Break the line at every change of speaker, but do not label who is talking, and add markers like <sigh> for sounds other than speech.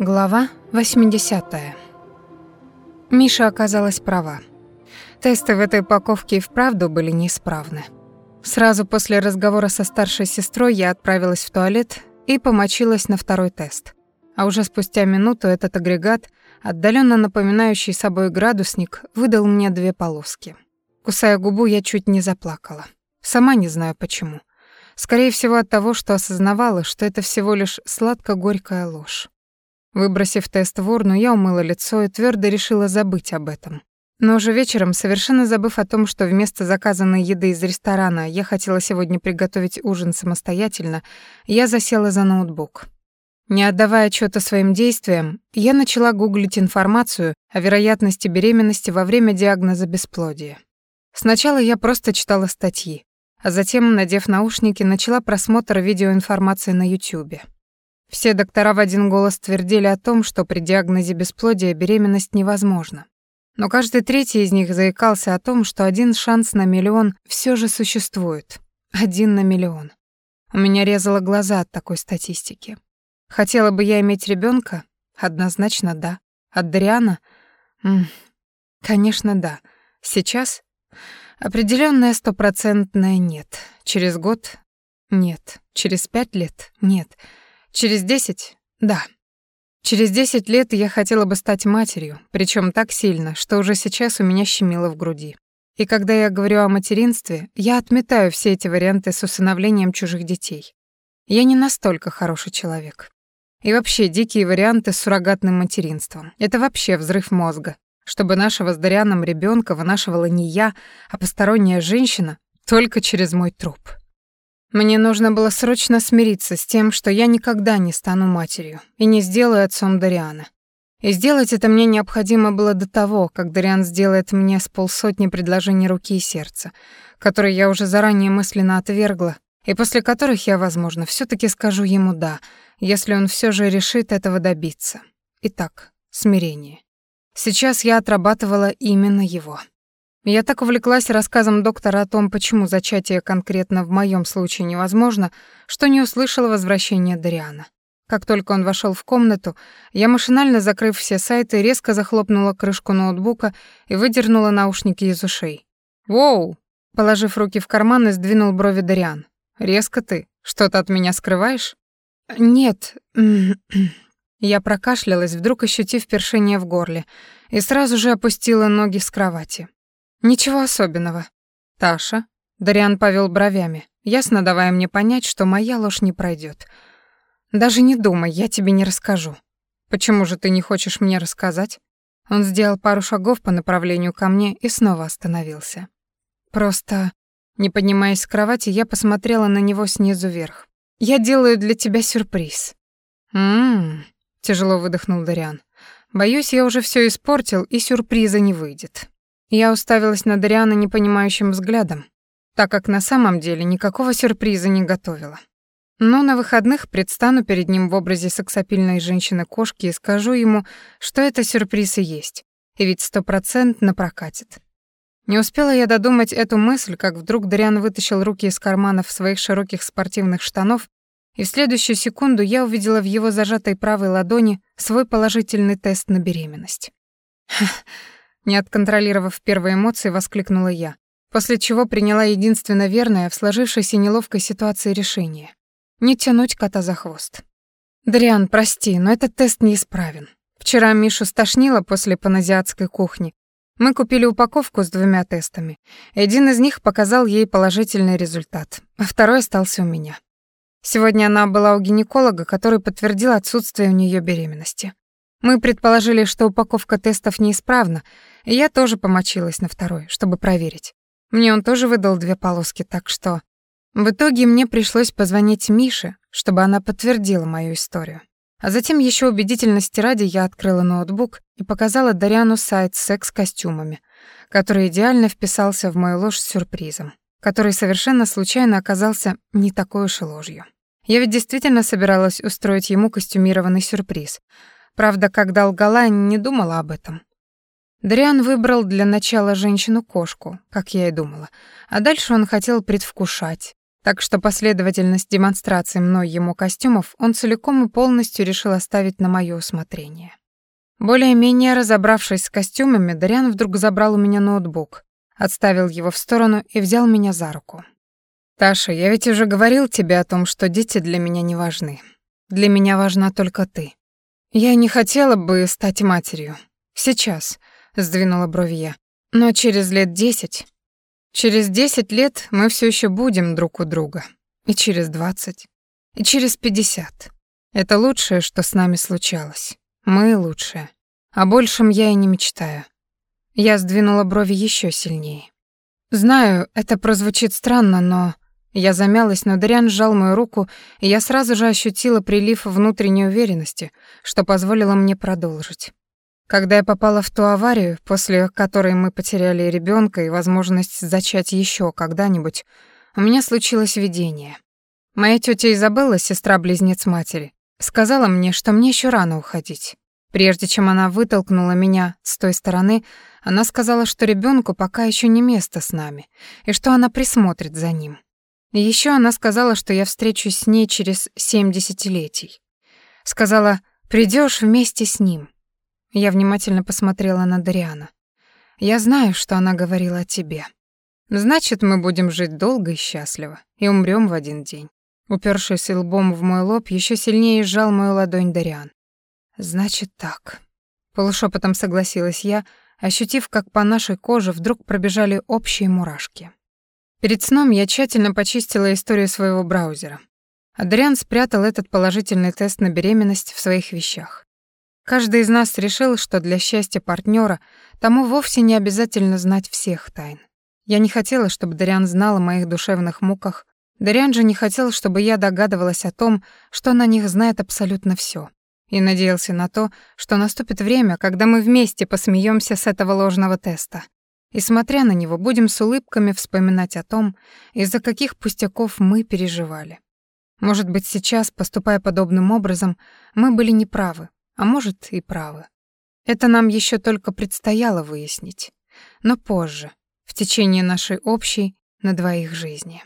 Глава 80. Миша оказалась права. Тесты в этой упаковке и вправду были неисправны. Сразу после разговора со старшей сестрой я отправилась в туалет и помочилась на второй тест. А уже спустя минуту этот агрегат, отдаленно напоминающий собой градусник, выдал мне две полоски. Кусая губу, я чуть не заплакала. Сама не знаю почему. Скорее всего от того, что осознавала, что это всего лишь сладко-горькая ложь. Выбросив тест в урну, я умыла лицо и твердо решила забыть об этом. Но уже вечером, совершенно забыв о том, что вместо заказанной еды из ресторана я хотела сегодня приготовить ужин самостоятельно, я засела за ноутбук. Не отдавая отчёта своим действиям, я начала гуглить информацию о вероятности беременности во время диагноза бесплодия. Сначала я просто читала статьи, а затем, надев наушники, начала просмотр видеоинформации на Ютубе. Все доктора в один голос твердили о том, что при диагнозе бесплодия беременность невозможна. Но каждый третий из них заикался о том, что один шанс на миллион все же существует. Один на миллион. У меня резало глаза от такой статистики. Хотела бы я иметь ребенка? Однозначно да. От Дариана? М -м, конечно, да. Сейчас? Определённое стопроцентное нет. Через год? Нет. Через пять лет? Нет. Через десять? Да. Через десять лет я хотела бы стать матерью, причем так сильно, что уже сейчас у меня щемило в груди. И когда я говорю о материнстве, я отметаю все эти варианты с усыновлением чужих детей. Я не настолько хороший человек. И вообще, дикие варианты с суррогатным материнством. Это вообще взрыв мозга. Чтобы нашего с Дарианом ребенка вынашивала не я, а посторонняя женщина, только через мой труп. Мне нужно было срочно смириться с тем, что я никогда не стану матерью и не сделаю отцом Дариана. И сделать это мне необходимо было до того, как Дариан сделает мне с полсотни предложений руки и сердца, которые я уже заранее мысленно отвергла, и после которых я, возможно, все таки скажу ему «да», если он все же решит этого добиться. Итак, смирение. Сейчас я отрабатывала именно его. Я так увлеклась рассказом доктора о том, почему зачатие конкретно в моем случае невозможно, что не услышала возвращения Дариана. Как только он вошел в комнату, я машинально, закрыв все сайты, резко захлопнула крышку ноутбука и выдернула наушники из ушей. «Воу!» Положив руки в карман, и сдвинул брови Дариан. «Резко ты. Что-то от меня скрываешь?» «Нет». <clears throat> Я прокашлялась, вдруг ощутив першение в горле, и сразу же опустила ноги с кровати. Ничего особенного. Таша, Дариан повел бровями, ясно давая мне понять, что моя ложь не пройдет. Даже не думай, я тебе не расскажу. Почему же ты не хочешь мне рассказать? Он сделал пару шагов по направлению ко мне и снова остановился. Просто, не поднимаясь с кровати, я посмотрела на него снизу вверх. Я делаю для тебя сюрприз. Мм, тяжело выдохнул Дариан. Боюсь, я уже все испортил, и сюрприза не выйдет. Я уставилась на Дариана непонимающим взглядом, так как на самом деле никакого сюрприза не готовила. Но на выходных предстану перед ним в образе сексапильной женщины-кошки и скажу ему, что это сюрприз и есть, и ведь стопроцентно прокатит. Не успела я додумать эту мысль, как вдруг Дариан вытащил руки из карманов своих широких спортивных штанов, и в следующую секунду я увидела в его зажатой правой ладони свой положительный тест на беременность. Не отконтролировав первые эмоции, воскликнула я, после чего приняла единственно верное в сложившейся неловкой ситуации решение. Не тянуть кота за хвост. «Дриан, прости, но этот тест неисправен. Вчера Мишу стошнило после паназиатской кухни. Мы купили упаковку с двумя тестами. Один из них показал ей положительный результат, а второй остался у меня. Сегодня она была у гинеколога, который подтвердил отсутствие у нее беременности. Мы предположили, что упаковка тестов неисправна, я тоже помочилась на второй, чтобы проверить. Мне он тоже выдал две полоски, так что... В итоге мне пришлось позвонить Мише, чтобы она подтвердила мою историю. А затем еще убедительности ради я открыла ноутбук и показала Дариану сайт с секс-костюмами, который идеально вписался в мою ложь с сюрпризом, который совершенно случайно оказался не такой уж и ложью. Я ведь действительно собиралась устроить ему костюмированный сюрприз — Правда, когда лгала, не думала об этом. Дриан выбрал для начала женщину-кошку, как я и думала, а дальше он хотел предвкушать, Так что последовательность демонстрации мной ему костюмов он целиком и полностью решил оставить на моё усмотрение. Более-менее разобравшись с костюмами, Дариан вдруг забрал у меня ноутбук, отставил его в сторону и взял меня за руку. «Таша, я ведь уже говорил тебе о том, что дети для меня не важны. Для меня важна только ты. Я не хотела бы стать матерью. Сейчас», — сдвинула брови я. «Но через лет десять... Через десять лет мы все еще будем друг у друга. И через двадцать. И через пятьдесят. Это лучшее, что с нами случалось. Мы лучшие. О большем я и не мечтаю. Я сдвинула брови еще сильнее. Знаю, это прозвучит странно, но... Я замялась, но Дариан сжал мою руку, и я сразу же ощутила прилив внутренней уверенности, что позволило мне продолжить. Когда я попала в ту аварию, после которой мы потеряли ребенка и возможность зачать еще когда-нибудь, у меня случилось видение. Моя тетя Изабелла, сестра-близнец матери, сказала мне, что мне еще рано уходить. Прежде чем она вытолкнула меня с той стороны, она сказала, что ребенку пока еще не место с нами, и что она присмотрит за ним. Еще она сказала, что я встречусь с ней через семь десятилетий. Сказала, придешь вместе с ним. Я внимательно посмотрела на Дариана. Я знаю, что она говорила о тебе. Значит, мы будем жить долго и счастливо, и умрем в один день. Упершись лбом в мой лоб, еще сильнее сжал мою ладонь Дариан. Значит так. Полушепотом согласилась я, ощутив, как по нашей коже вдруг пробежали общие мурашки. Перед сном я тщательно почистила историю своего браузера. Адриан спрятал этот положительный тест на беременность в своих вещах. Каждый из нас решил, что для счастья партнера тому вовсе не обязательно знать всех тайн. Я не хотела, чтобы Дариан знал о моих душевных муках. Дариан же не хотел, чтобы я догадывалась о том, что на них знает абсолютно все и надеялся на то, что наступит время, когда мы вместе посмеемся с этого ложного теста. И, смотря на него, будем с улыбками вспоминать о том, из-за каких пустяков мы переживали. Может быть, сейчас, поступая подобным образом, мы были неправы, а может и правы. Это нам еще только предстояло выяснить. Но позже, в течение нашей общей на двоих жизни.